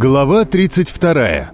Глава 32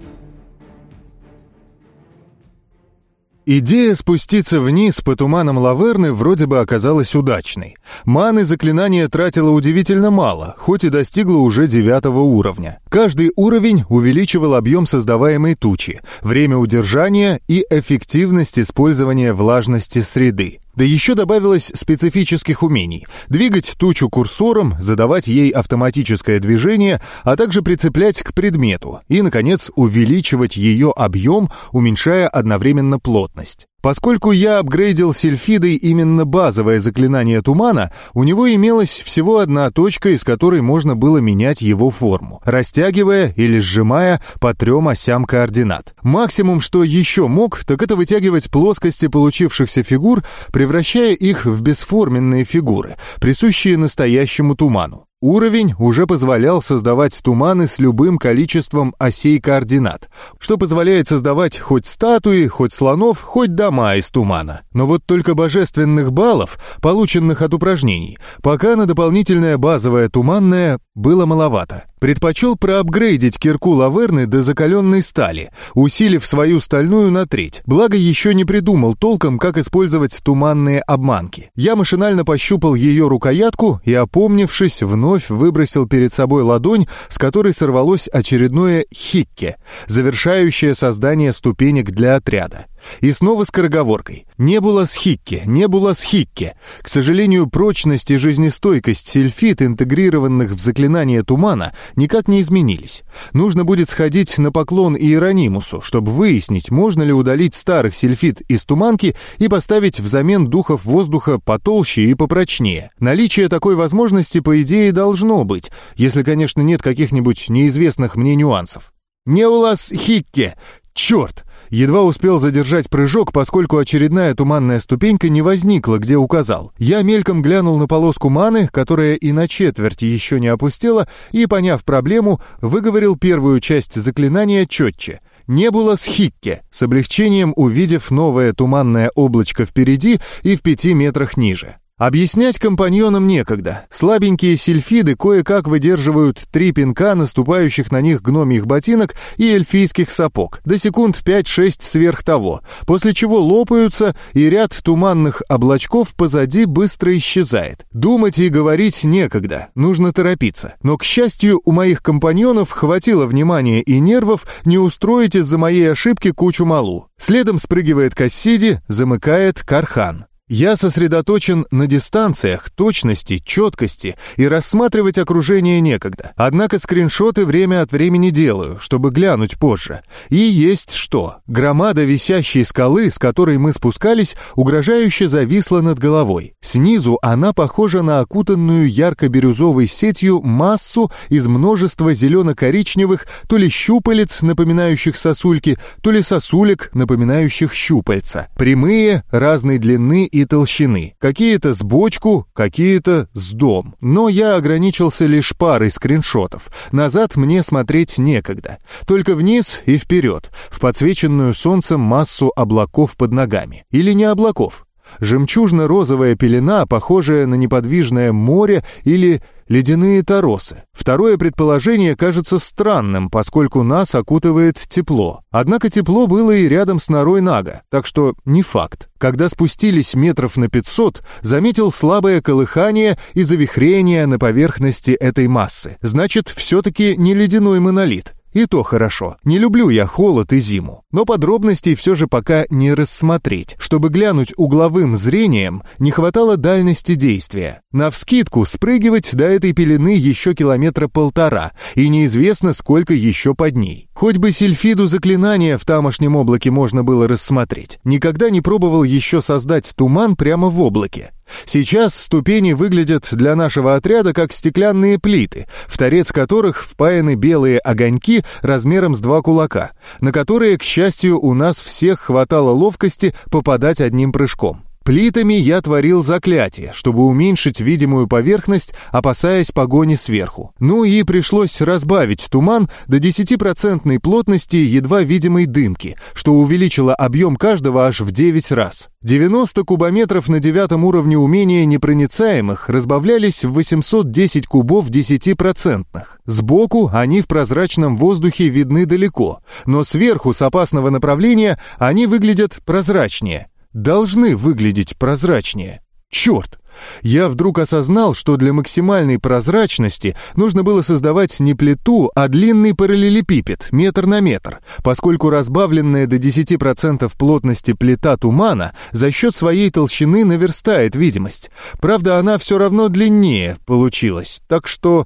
Идея спуститься вниз по туманам Лаверны вроде бы оказалась удачной. Маны заклинание тратило удивительно мало, хоть и достигло уже девятого уровня. Каждый уровень увеличивал объем создаваемой тучи, время удержания и эффективность использования влажности среды. Да еще добавилось специфических умений – двигать тучу курсором, задавать ей автоматическое движение, а также прицеплять к предмету и, наконец, увеличивать ее объем, уменьшая одновременно плотность. Поскольку я апгрейдил сельфидой именно базовое заклинание тумана, у него имелась всего одна точка, из которой можно было менять его форму, растягивая или сжимая по трем осям координат. Максимум, что еще мог, так это вытягивать плоскости получившихся фигур, превращая их в бесформенные фигуры, присущие настоящему туману. Уровень уже позволял создавать туманы с любым количеством осей координат, что позволяет создавать хоть статуи, хоть слонов, хоть дома из тумана. Но вот только божественных баллов, полученных от упражнений, пока на дополнительное базовое туманное было маловато. Предпочел проапгрейдить кирку Лаверны до закаленной стали, усилив свою стальную на треть. Благо еще не придумал толком, как использовать туманные обманки. Я машинально пощупал ее рукоятку и, опомнившись, вновь выбросил перед собой ладонь, с которой сорвалось очередное хикке, завершающее создание ступенек для отряда. И снова скороговоркой. Не было схикки, не было схикки. К сожалению, прочность и жизнестойкость сельфит, интегрированных в заклинание тумана, никак не изменились. Нужно будет сходить на поклон Иеронимусу, чтобы выяснить, можно ли удалить старых сельфит из туманки и поставить взамен духов воздуха потолще и попрочнее. Наличие такой возможности, по идее, должно быть, если, конечно, нет каких-нибудь неизвестных мне нюансов. «Не у вас хикки! Черт! Едва успел задержать прыжок, поскольку очередная туманная ступенька не возникла, где указал. Я мельком глянул на полоску маны, которая и на четверти еще не опустела, и, поняв проблему, выговорил первую часть заклинания четче. Не было схикки, с облегчением увидев новое туманное облачко впереди и в пяти метрах ниже. Объяснять компаньонам некогда. Слабенькие сильфиды кое-как выдерживают три пинка наступающих на них гномьих ботинок и эльфийских сапог, до секунд 5-6 сверх того, после чего лопаются, и ряд туманных облачков позади быстро исчезает. Думать и говорить некогда, нужно торопиться. Но, к счастью, у моих компаньонов хватило внимания и нервов не устроить из-за моей ошибки кучу малу. Следом спрыгивает Кассиди, замыкает Кархан. Я сосредоточен на дистанциях, точности, четкости и рассматривать окружение некогда. Однако скриншоты время от времени делаю, чтобы глянуть позже. И есть что. Громада висящей скалы, с которой мы спускались, угрожающе зависла над головой. Снизу она похожа на окутанную ярко-бирюзовой сетью массу из множества зелено-коричневых то ли щупалец, напоминающих сосульки, то ли сосулек, напоминающих щупальца. Прямые, разной длины и толщины. Какие-то с бочку, какие-то с дом. Но я ограничился лишь парой скриншотов. Назад мне смотреть некогда. Только вниз и вперед, в подсвеченную солнцем массу облаков под ногами. Или не облаков. Жемчужно-розовая пелена, похожая на неподвижное море или ледяные торосы. Второе предположение кажется странным, поскольку нас окутывает тепло. Однако тепло было и рядом с норой Нага, так что не факт. Когда спустились метров на 500, заметил слабое колыхание и завихрение на поверхности этой массы. Значит, все-таки не ледяной монолит. И то хорошо. Не люблю я холод и зиму. Но подробностей все же пока не рассмотреть. Чтобы глянуть угловым зрением, не хватало дальности действия. Навскидку спрыгивать до этой пелены еще километра полтора, и неизвестно, сколько еще под ней. Хоть бы сельфиду заклинания в тамошнем облаке можно было рассмотреть. Никогда не пробовал еще создать туман прямо в облаке. Сейчас ступени выглядят для нашего отряда как стеклянные плиты, в торец которых впаяны белые огоньки размером с два кулака, на которые, к счастью, у нас всех хватало ловкости попадать одним прыжком. Плитами я творил заклятие, чтобы уменьшить видимую поверхность, опасаясь погони сверху. Ну и пришлось разбавить туман до 10% плотности едва видимой дымки, что увеличило объем каждого аж в 9 раз. 90 кубометров на девятом уровне умения непроницаемых разбавлялись в 810 кубов 10%. Сбоку они в прозрачном воздухе видны далеко, но сверху с опасного направления они выглядят прозрачнее. Должны выглядеть прозрачнее. Черт! Я вдруг осознал, что для максимальной прозрачности нужно было создавать не плиту, а длинный параллелепипед, метр на метр, поскольку разбавленная до 10% плотности плита тумана за счет своей толщины наверстает видимость. Правда, она все равно длиннее получилась, так что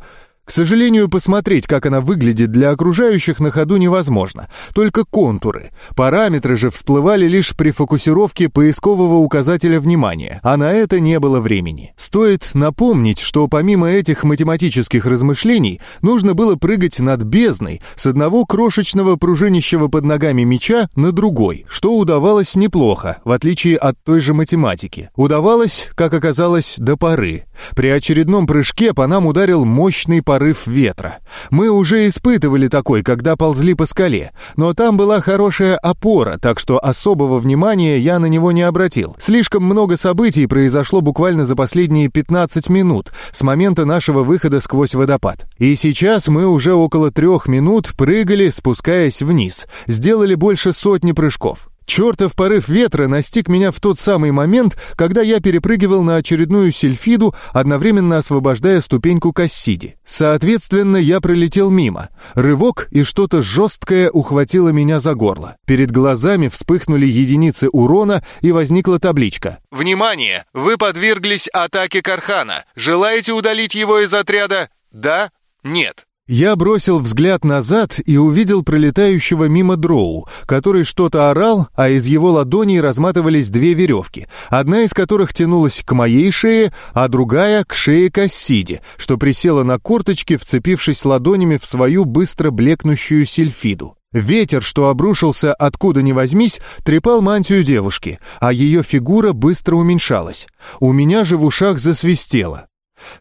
к сожалению, посмотреть, как она выглядит для окружающих на ходу невозможно, только контуры. Параметры же всплывали лишь при фокусировке поискового указателя внимания, а на это не было времени. Стоит напомнить, что помимо этих математических размышлений, нужно было прыгать над бездной с одного крошечного пружинищего под ногами меча на другой, что удавалось неплохо, в отличие от той же математики. Удавалось, как оказалось, до поры. При очередном прыжке по нам ударил мощный порыв порыв ветра. Мы уже испытывали такой, когда ползли по скале, но там была хорошая опора, так что особого внимания я на него не обратил. Слишком много событий произошло буквально за последние 15 минут с момента нашего выхода сквозь водопад. И сейчас мы уже около трех минут прыгали, спускаясь вниз, сделали больше сотни прыжков. Чертов порыв ветра настиг меня в тот самый момент, когда я перепрыгивал на очередную сельфиду, одновременно освобождая ступеньку Кассиди. Соответственно, я пролетел мимо. Рывок, и что-то жесткое ухватило меня за горло. Перед глазами вспыхнули единицы урона, и возникла табличка. «Внимание! Вы подверглись атаке Кархана. Желаете удалить его из отряда? Да? Нет?» Я бросил взгляд назад и увидел пролетающего мимо дроу, который что-то орал, а из его ладоней разматывались две веревки, одна из которых тянулась к моей шее, а другая — к шее Кассиди, что присела на корточки, вцепившись ладонями в свою быстро блекнущую сельфиду. Ветер, что обрушился откуда ни возьмись, трепал мантию девушки, а ее фигура быстро уменьшалась. У меня же в ушах засвистело.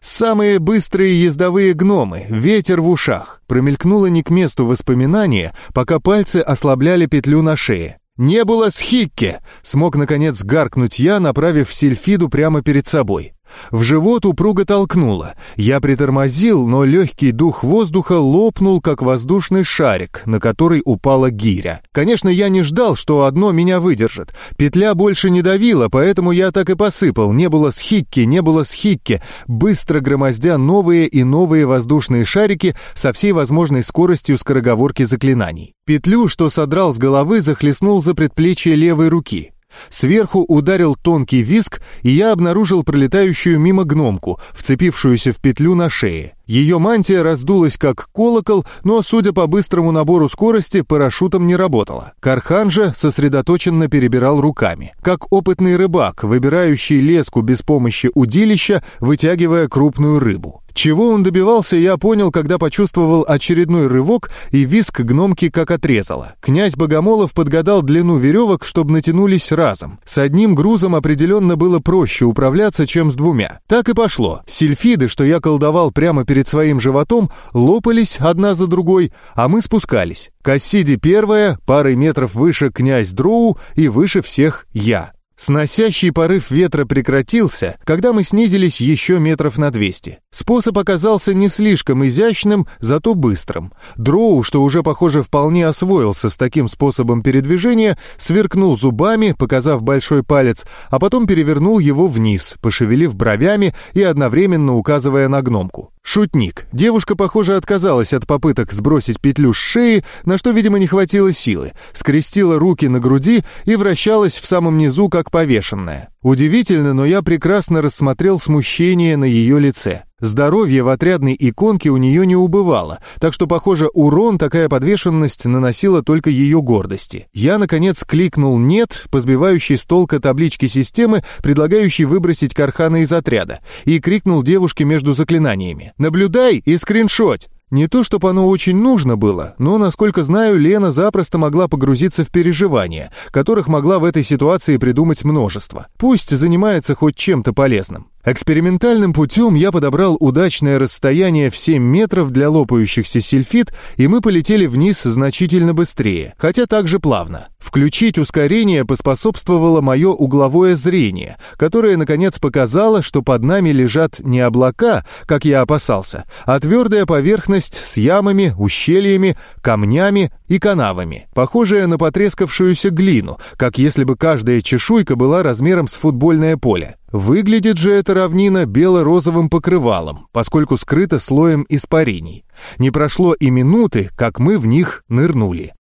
Самые быстрые ездовые гномы, ветер в ушах. Промелькнуло не к месту воспоминание, пока пальцы ослабляли петлю на шее. «Не было схикки!» — смог, наконец, гаркнуть я, направив сельфиду прямо перед собой. В живот упруго толкнуло. Я притормозил, но легкий дух воздуха лопнул, как воздушный шарик, на который упала гиря. Конечно, я не ждал, что одно меня выдержит. Петля больше не давила, поэтому я так и посыпал. Не было схикки, не было схикки, быстро громоздя новые и новые воздушные шарики со всей возможной скоростью скороговорки заклинаний. Петлю, что содрал с головы, захлестнул за предплечье левой руки. Сверху ударил тонкий виск, и я обнаружил пролетающую мимо гномку, вцепившуюся в петлю на шее. Ее мантия раздулась как колокол, но, судя по быстрому набору скорости, парашютом не работала. Кархан же сосредоточенно перебирал руками, как опытный рыбак, выбирающий леску без помощи удилища, вытягивая крупную рыбу. Чего он добивался, я понял, когда почувствовал очередной рывок, и виск гномки как отрезало. Князь Богомолов подгадал длину веревок, чтобы натянулись разом. С одним грузом определенно было проще управляться, чем с двумя. Так и пошло. Сильфиды, что я колдовал прямо перед своим животом, лопались одна за другой, а мы спускались. Кассиди первая, парой метров выше князь Дроу и выше всех я. Сносящий порыв ветра прекратился, когда мы снизились еще метров на 200. Способ оказался не слишком изящным, зато быстрым. Дроу, что уже, похоже, вполне освоился с таким способом передвижения, сверкнул зубами, показав большой палец, а потом перевернул его вниз, пошевелив бровями и одновременно указывая на гномку. Шутник. Девушка, похоже, отказалась от попыток сбросить петлю с шеи, на что, видимо, не хватило силы, скрестила руки на груди и вращалась в самом низу, как повешенная. Удивительно, но я прекрасно рассмотрел смущение на ее лице. Здоровье в отрядной иконке у нее не убывало, так что, похоже, урон такая подвешенность наносила только ее гордости. Я, наконец, кликнул «нет», по сбивающей с толка таблички системы, предлагающей выбросить Кархана из отряда, и крикнул девушке между заклинаниями «Наблюдай и скриншоть!» Не то, чтобы оно очень нужно было, но, насколько знаю, Лена запросто могла погрузиться в переживания, которых могла в этой ситуации придумать множество. Пусть занимается хоть чем-то полезным. Экспериментальным путем я подобрал удачное расстояние в 7 метров для лопающихся сильфид, и мы полетели вниз значительно быстрее, хотя также плавно. Включить ускорение поспособствовало мое угловое зрение, которое, наконец, показало, что под нами лежат не облака, как я опасался, а твердая поверхность с ямами, ущельями, камнями и канавами, похожая на потрескавшуюся глину, как если бы каждая чешуйка была размером с футбольное поле. Выглядит же эта равнина бело-розовым покрывалом, поскольку скрыта слоем испарений. Не прошло и минуты, как мы в них нырнули.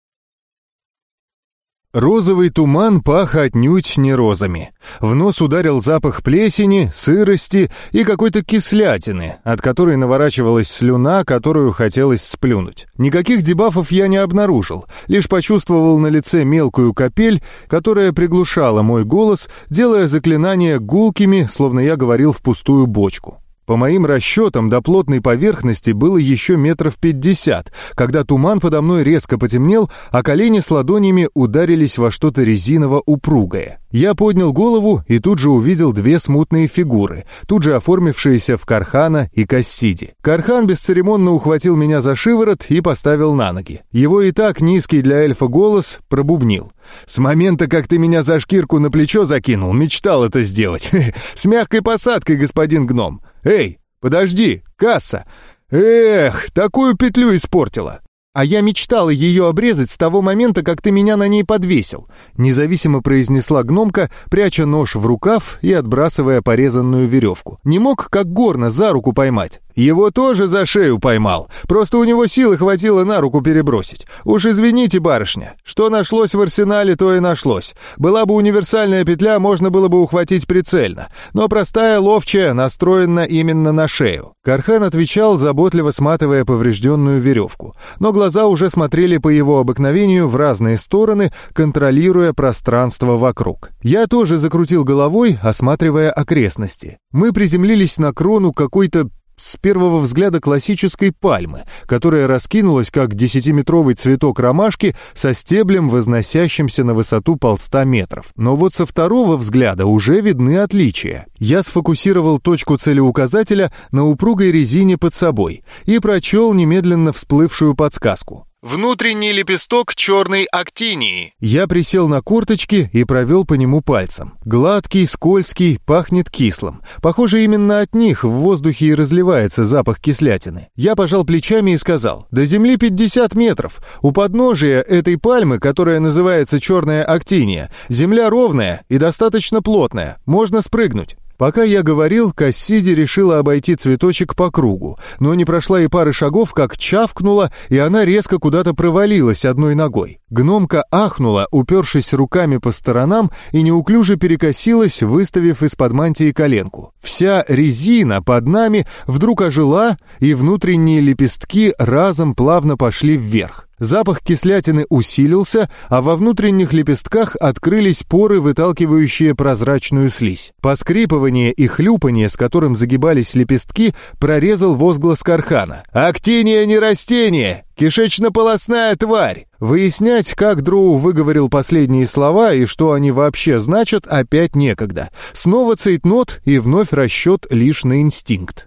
Розовый туман пах отнюдь не розами. В нос ударил запах плесени, сырости и какой-то кислятины, от которой наворачивалась слюна, которую хотелось сплюнуть. Никаких дебафов я не обнаружил, лишь почувствовал на лице мелкую капель, которая приглушала мой голос, делая заклинания гулкими, словно я говорил в пустую бочку. По моим расчетам, до плотной поверхности было еще метров пятьдесят, когда туман подо мной резко потемнел, а колени с ладонями ударились во что-то резиново-упругое. Я поднял голову и тут же увидел две смутные фигуры, тут же оформившиеся в Кархана и Кассиди. Кархан бесцеремонно ухватил меня за шиворот и поставил на ноги. Его и так низкий для эльфа голос пробубнил. «С момента, как ты меня за шкирку на плечо закинул, мечтал это сделать. С мягкой посадкой, господин гном. «Эй, подожди, касса! Эх, такую петлю испортила!» «А я мечтала ее обрезать с того момента, как ты меня на ней подвесил», независимо произнесла гномка, пряча нож в рукав и отбрасывая порезанную веревку. «Не мог, как горно, за руку поймать». Его тоже за шею поймал. Просто у него силы хватило на руку перебросить. Уж извините, барышня. Что нашлось в арсенале, то и нашлось. Была бы универсальная петля, можно было бы ухватить прицельно. Но простая ловчая настроена именно на шею. Кархан отвечал, заботливо сматывая поврежденную веревку. Но глаза уже смотрели по его обыкновению в разные стороны, контролируя пространство вокруг. Я тоже закрутил головой, осматривая окрестности. Мы приземлились на крону какой-то с первого взгляда классической пальмы, которая раскинулась как десятиметровый цветок ромашки со стеблем, возносящимся на высоту полста метров. Но вот со второго взгляда уже видны отличия. Я сфокусировал точку целеуказателя на упругой резине под собой и прочел немедленно всплывшую подсказку. Внутренний лепесток черной актинии. Я присел на корточки и провел по нему пальцем. Гладкий, скользкий, пахнет кислым. Похоже, именно от них в воздухе и разливается запах кислятины. Я пожал плечами и сказал, до земли 50 метров. У подножия этой пальмы, которая называется черная актиния, земля ровная и достаточно плотная. Можно спрыгнуть. Пока я говорил, Кассиди решила обойти цветочек по кругу, но не прошла и пары шагов, как чавкнула, и она резко куда-то провалилась одной ногой. Гномка ахнула, упершись руками по сторонам, и неуклюже перекосилась, выставив из-под мантии коленку. Вся резина под нами вдруг ожила, и внутренние лепестки разом плавно пошли вверх. Запах кислятины усилился, а во внутренних лепестках открылись поры, выталкивающие прозрачную слизь. Поскрипывание и хлюпание, с которым загибались лепестки, прорезал возглас Кархана. «Актиния не растение! Кишечно-полосная тварь!» Выяснять, как Дроу выговорил последние слова и что они вообще значат, опять некогда. Снова цейтнот и вновь расчет лишь на инстинкт.